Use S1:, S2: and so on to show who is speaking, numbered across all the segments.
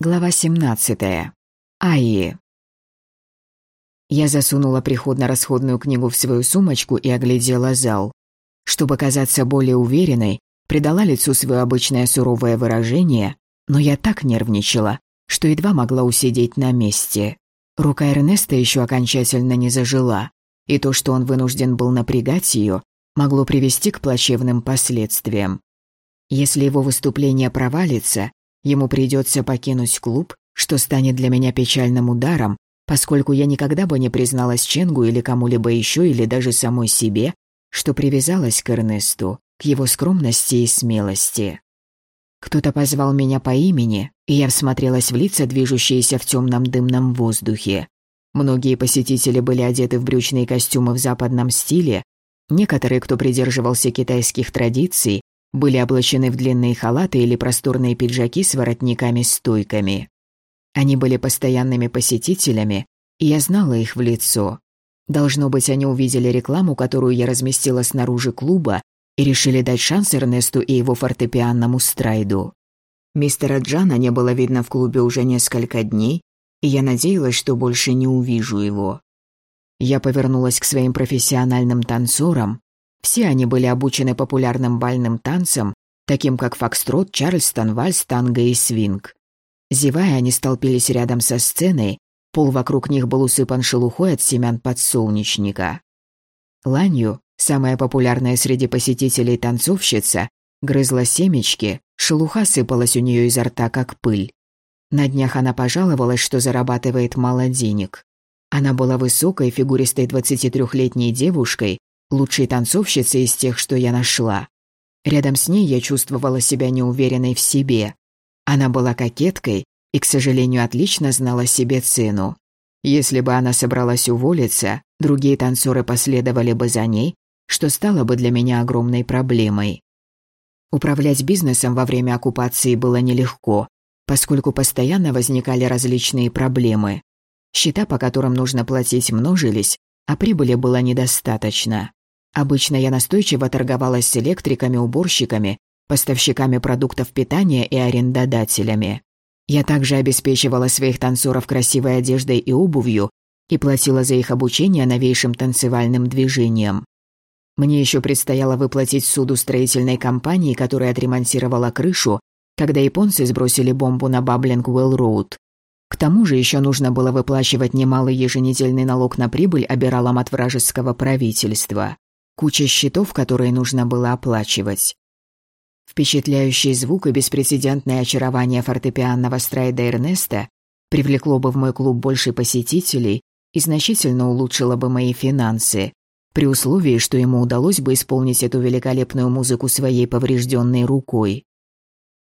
S1: Глава 17. Айи. Я засунула приходно-расходную книгу в свою сумочку и оглядела зал. Чтобы казаться более уверенной, придала лицу свое обычное суровое выражение, но я так нервничала, что едва могла усидеть на месте. Рука Эрнеста еще окончательно не зажила, и то, что он вынужден был напрягать ее, могло привести к плачевным последствиям. Если его выступление провалится, Ему придется покинуть клуб, что станет для меня печальным ударом, поскольку я никогда бы не призналась Ченгу или кому-либо еще, или даже самой себе, что привязалась к Эрнесту, к его скромности и смелости. Кто-то позвал меня по имени, и я всмотрелась в лица, движущиеся в темном дымном воздухе. Многие посетители были одеты в брючные костюмы в западном стиле, некоторые, кто придерживался китайских традиций, были облачены в длинные халаты или просторные пиджаки с воротниками-стойками. Они были постоянными посетителями, и я знала их в лицо. Должно быть, они увидели рекламу, которую я разместила снаружи клуба, и решили дать шанс Эрнесту и его фортепианному страйду. Мистера Джана не было видно в клубе уже несколько дней, и я надеялась, что больше не увижу его. Я повернулась к своим профессиональным танцорам, все они были обучены популярным бальным танцам, таким как фокстрот, чарльстон, вальс, танго и свинг. Зевая, они столпились рядом со сценой, пол вокруг них был усыпан шелухой от семян подсолнечника. Ланью, самая популярная среди посетителей танцовщица, грызла семечки, шелуха сыпалась у нее изо рта, как пыль. На днях она пожаловалась, что зарабатывает мало денег. Она была высокой, фигуристой 23-летней девушкой, лучшей танцовщицей из тех, что я нашла. Рядом с ней я чувствовала себя неуверенной в себе. Она была кокеткой и, к сожалению, отлично знала себе цену. Если бы она собралась уволиться, другие танцоры последовали бы за ней, что стало бы для меня огромной проблемой. Управлять бизнесом во время оккупации было нелегко, поскольку постоянно возникали различные проблемы. Счета, по которым нужно платить, множились, а прибыли было недостаточно. Обычно я настойчиво торговалась с электриками, уборщиками, поставщиками продуктов питания и арендодателями. Я также обеспечивала своих танцоров красивой одеждой и обувью и платила за их обучение новейшим танцевальным движениям. Мне еще предстояло выплатить суду строительной компании, которая отремонтировала крышу, когда японцы сбросили бомбу на Баблинг-Уэлл-Роуд. К тому же еще нужно было выплачивать немалый еженедельный налог на прибыль обиралам от вражеского правительства. Куча счетов, которые нужно было оплачивать. Впечатляющий звук и беспрецедентное очарование фортепианного страйда Эрнеста привлекло бы в мой клуб больше посетителей и значительно улучшило бы мои финансы, при условии, что ему удалось бы исполнить эту великолепную музыку своей поврежденной рукой.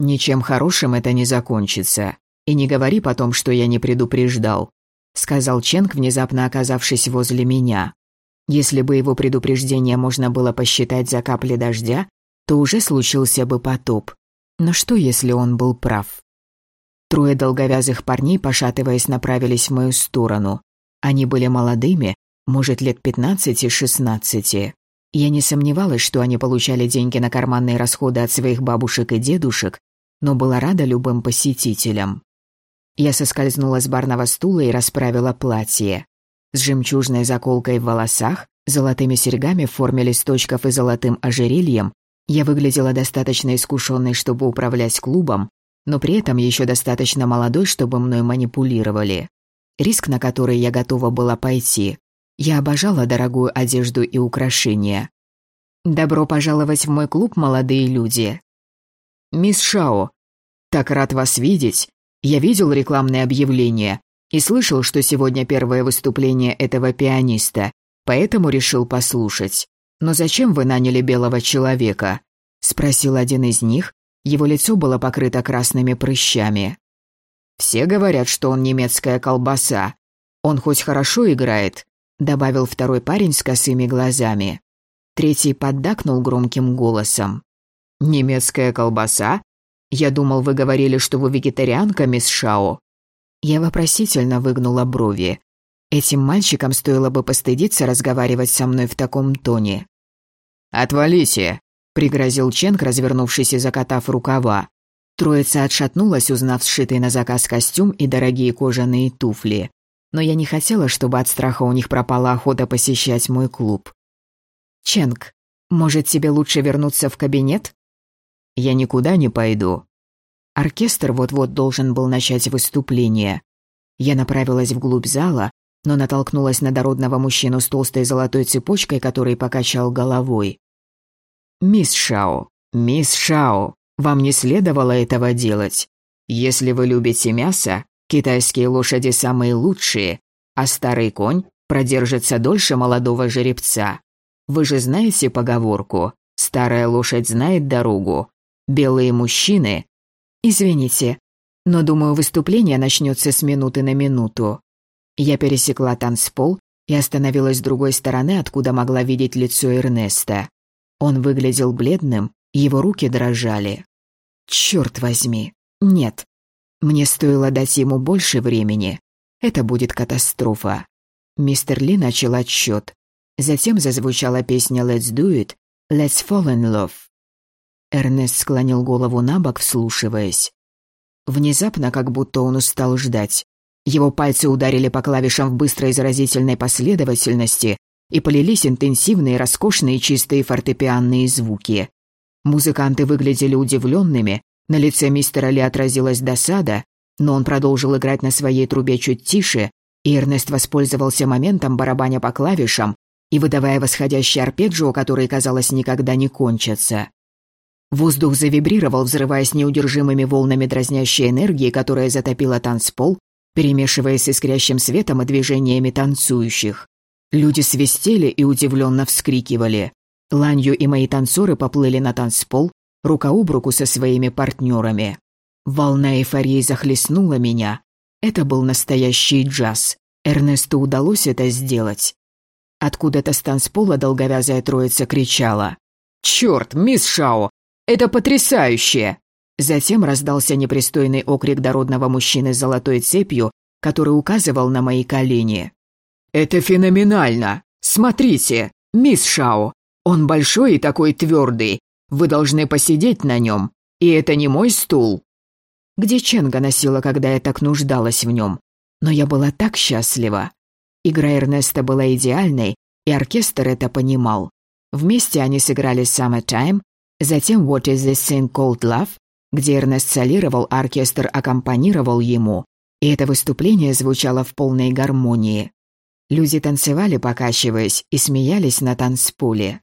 S1: «Ничем хорошим это не закончится. И не говори потом, что я не предупреждал», — сказал Ченг, внезапно оказавшись возле меня. Если бы его предупреждение можно было посчитать за капли дождя, то уже случился бы потоп. Но что, если он был прав? Трое долговязых парней, пошатываясь, направились в мою сторону. Они были молодыми, может, лет 15-16. Я не сомневалась, что они получали деньги на карманные расходы от своих бабушек и дедушек, но была рада любым посетителям. Я соскользнула с барного стула и расправила платье с жемчужной заколкой в волосах, золотыми серьгами в форме листочков и золотым ожерельем, я выглядела достаточно искушенной, чтобы управлять клубом, но при этом еще достаточно молодой, чтобы мной манипулировали. Риск, на который я готова была пойти. Я обожала дорогую одежду и украшения. «Добро пожаловать в мой клуб, молодые люди!» «Мисс Шао, так рад вас видеть. Я видел рекламное объявление и слышал, что сегодня первое выступление этого пианиста, поэтому решил послушать. Но зачем вы наняли белого человека? спросил один из них. Его лицо было покрыто красными прыщами. Все говорят, что он немецкая колбаса. Он хоть хорошо играет, добавил второй парень с косыми глазами. Третий поддакнул громким голосом. Немецкая колбаса? Я думал, вы говорили, что вы вегетарианка, мисс Шао. Я вопросительно выгнула брови. Этим мальчикам стоило бы постыдиться разговаривать со мной в таком тоне. «Отвалите!» — пригрозил Ченг, развернувшись и закатав рукава. Троица отшатнулась, узнав сшитый на заказ костюм и дорогие кожаные туфли. Но я не хотела, чтобы от страха у них пропала охота посещать мой клуб. «Ченг, может, тебе лучше вернуться в кабинет?» «Я никуда не пойду». Оркестр вот-вот должен был начать выступление. Я направилась вглубь зала, но натолкнулась на дородного мужчину с толстой золотой цепочкой, который покачал головой. «Мисс Шао, мисс Шао, вам не следовало этого делать. Если вы любите мясо, китайские лошади самые лучшие, а старый конь продержится дольше молодого жеребца. Вы же знаете поговорку «старая лошадь знает дорогу». Белые мужчины... Извините, но думаю, выступление начнется с минуты на минуту. Я пересекла танцпол и остановилась с другой стороны, откуда могла видеть лицо Эрнеста. Он выглядел бледным, его руки дрожали. Черт возьми, нет. Мне стоило дать ему больше времени. Это будет катастрофа. Мистер Ли начал отсчет. Затем зазвучала песня «Let's do it», «Let's fall in love». Эрнест склонил голову на бок, вслушиваясь. Внезапно, как будто он устал ждать. Его пальцы ударили по клавишам в быстрой заразительной последовательности, и полились интенсивные, роскошные, чистые фортепианные звуки. Музыканты выглядели удивленными, на лице мистера Ли отразилась досада, но он продолжил играть на своей трубе чуть тише, и Эрнест воспользовался моментом, барабаня по клавишам и выдавая восходящий арпеджио, который, казалось, никогда не кончится. Воздух завибрировал, взрываясь неудержимыми волнами дразнящей энергии, которая затопила танцпол, перемешиваясь с искрящим светом и движениями танцующих. Люди свистели и удивленно вскрикивали. Ланью и мои танцоры поплыли на танцпол, рука об руку со своими партнерами. Волна эйфории захлестнула меня. Это был настоящий джаз. Эрнесту удалось это сделать. Откуда-то с танцпола долговязая троица кричала. «Чёрт, мисс Шао! Это потрясающе!» Затем раздался непристойный окрик дородного мужчины с золотой цепью, который указывал на мои колени. «Это феноменально! Смотрите, мисс Шао, он большой и такой твердый. Вы должны посидеть на нем. И это не мой стул». Где Ченга носила, когда я так нуждалась в нем? Но я была так счастлива. Игра Эрнеста была идеальной, и оркестр это понимал. Вместе они сыграли «Summertime», затем «What is this thing called love», где Эрнест солировал, оркестр аккомпанировал ему, и это выступление звучало в полной гармонии. Люди танцевали, покачиваясь, и смеялись на танцполе.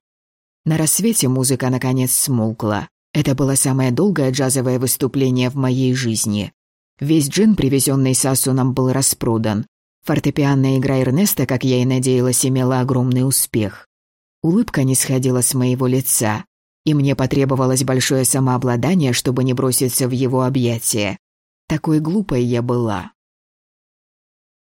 S1: На рассвете музыка наконец смолкла. Это было самое долгое джазовое выступление в моей жизни. Весь джин, привезенный Сасуном, был распродан. Фортепианная игра Эрнеста, как я и надеялась, имела огромный успех. Улыбка не сходила с моего лица, и мне потребовалось большое самообладание, чтобы не броситься в его объятия. Такой глупой я была.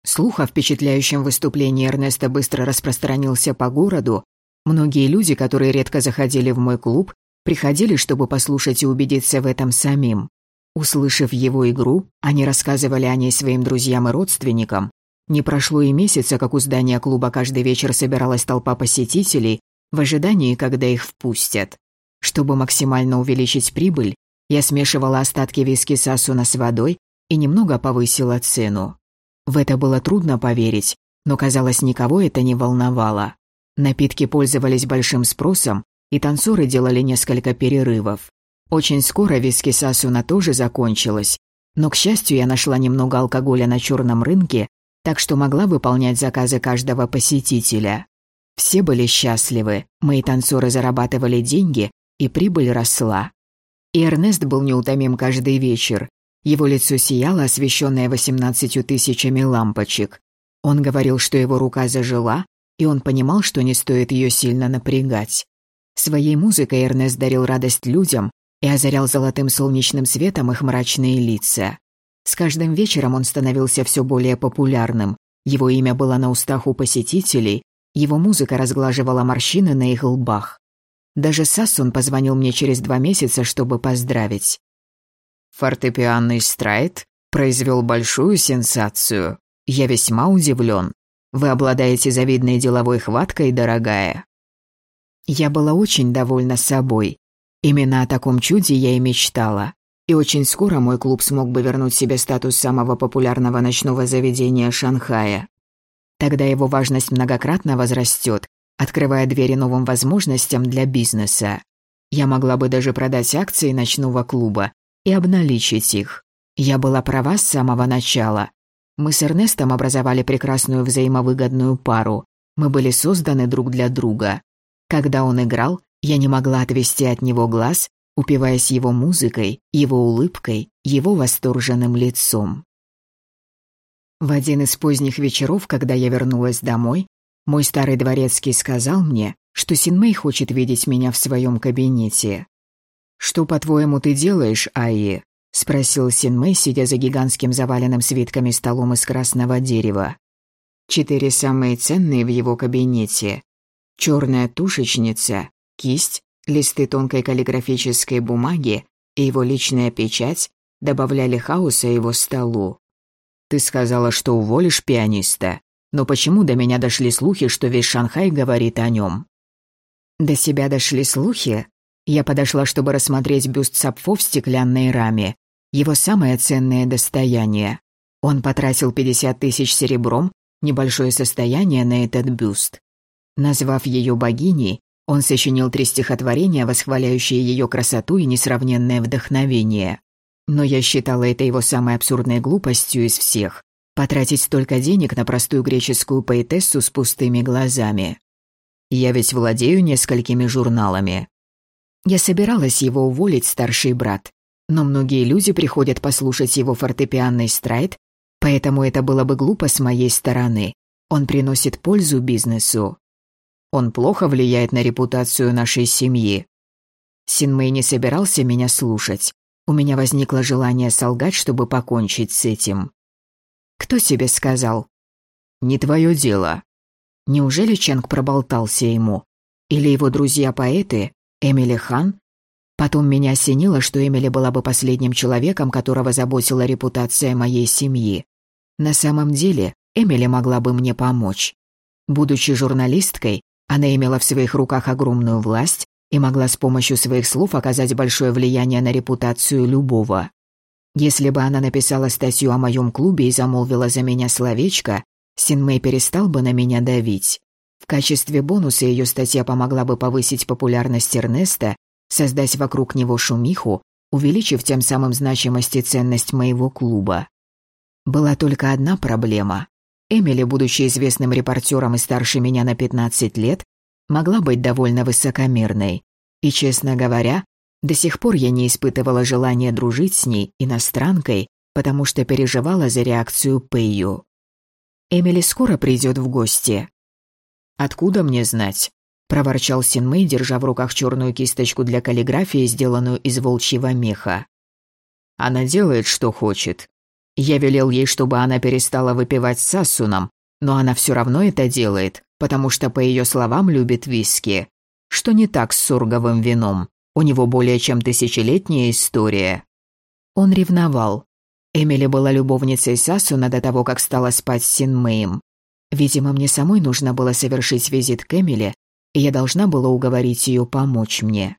S1: Слух о впечатляющем выступлении Эрнеста быстро распространился по городу, Многие люди, которые редко заходили в мой клуб, приходили, чтобы послушать и убедиться в этом самим. Услышав его игру, они рассказывали о ней своим друзьям и родственникам. Не прошло и месяца, как у здания клуба каждый вечер собиралась толпа посетителей в ожидании, когда их впустят. Чтобы максимально увеличить прибыль, я смешивала остатки виски Сасуна с водой и немного повысила цену. В это было трудно поверить, но, казалось, никого это не волновало. Напитки пользовались большим спросом, и танцоры делали несколько перерывов. Очень скоро виски Сасуна тоже закончилась, но, к счастью, я нашла немного алкоголя на черном рынке, так что могла выполнять заказы каждого посетителя. Все были счастливы, мои танцоры зарабатывали деньги, и прибыль росла. И Эрнест был неутомим каждый вечер. Его лицо сияло, освещенное восемнадцатью тысячами лампочек. Он говорил, что его рука зажила, и он понимал, что не стоит ее сильно напрягать. Своей музыкой Эрнест дарил радость людям и озарял золотым солнечным светом их мрачные лица. С каждым вечером он становился все более популярным, его имя было на устах у посетителей, его музыка разглаживала морщины на их лбах. Даже Сассун позвонил мне через два месяца, чтобы поздравить. «Фортепианный страйт произвел большую сенсацию. Я весьма удивлен. Вы обладаете завидной деловой хваткой, дорогая». Я была очень довольна собой. Именно о таком чуде я и мечтала. и очень скоро мой клуб смог бы вернуть себе статус самого популярного ночного заведения Шанхая. Тогда его важность многократно возрастет, открывая двери новым возможностям для бизнеса. Я могла бы даже продать акции ночного клуба и обналичить их. Я была права с самого начала. Мы с Эрнестом образовали прекрасную взаимовыгодную пару. Мы были созданы друг для друга. Когда он играл, я не могла отвести от него глаз, упиваясь его музыкой, его улыбкой, его восторженным лицом. В один из поздних вечеров, когда я вернулась домой, мой старый дворецкий сказал мне, что Синмэй хочет видеть меня в своем кабинете. «Что, по-твоему, ты делаешь, Аи?» — спросил Синмэй, сидя за гигантским заваленным свитками столом из красного дерева. Четыре самые ценные в его кабинете. Черная тушечница, кисть, листы тонкой каллиграфической бумаги и его личная печать добавляли хаоса его столу. «Ты сказала, что уволишь пианиста, но почему до меня дошли слухи, что весь Шанхай говорит о нем?» До себя дошли слухи. Я подошла, чтобы рассмотреть бюст Сапфо в стеклянной раме. Его самое ценное достояние. Он потратил 50 тысяч серебром, небольшое состояние на этот бюст. Назвав ее богиней, он сочинил три стихотворения, восхваляющие ее красоту и несравненное вдохновение. Но я считала это его самой абсурдной глупостью из всех – потратить столько денег на простую греческую поэтессу с пустыми глазами. Я ведь владею несколькими журналами. Я собиралась его уволить, старший брат, но многие люди приходят послушать его фортепианный страйт, поэтому это было бы глупо с моей стороны. Он приносит пользу бизнесу. Он плохо влияет на репутацию нашей семьи. Синмэй не собирался меня слушать. У меня возникло желание солгать, чтобы покончить с этим. «Кто тебе сказал?» «Не твое дело». Неужели Чанг проболтался ему? Или его друзья-поэты, Эмили Хан? Потом меня осенило, что Эмили была бы последним человеком, которого заботила репутация моей семьи. На самом деле, Эмили могла бы мне помочь. Будучи журналисткой, она имела в своих руках огромную власть и могла с помощью своих слов оказать большое влияние на репутацию любого. Если бы она написала статью о моем клубе и замолвила за меня словечко, Синмэй перестал бы на меня давить. В качестве бонуса ее статья помогла бы повысить популярность Эрнеста, создать вокруг него шумиху, увеличив тем самым значимость и ценность моего клуба. Была только одна проблема. Эмили, будучи известным репортером и старше меня на 15 лет, могла быть довольно высокомерной. И, честно говоря, до сих пор я не испытывала желания дружить с ней, иностранкой, потому что переживала за реакцию Пэйю. Эмили скоро придет в гости. «Откуда мне знать?» – проворчал Синмэй, держа в руках черную кисточку для каллиграфии, сделанную из волчьего меха. «Она делает, что хочет. Я велел ей, чтобы она перестала выпивать с Сассуном, но она все равно это делает, потому что, по ее словам, любит виски. Что не так с сурговым вином? У него более чем тысячелетняя история. Он ревновал. Эмили была любовницей Сассуна до того, как стала спать с Синмэем. Видимо, мне самой нужно было совершить визит к Эмили, и я должна была уговорить ее помочь мне.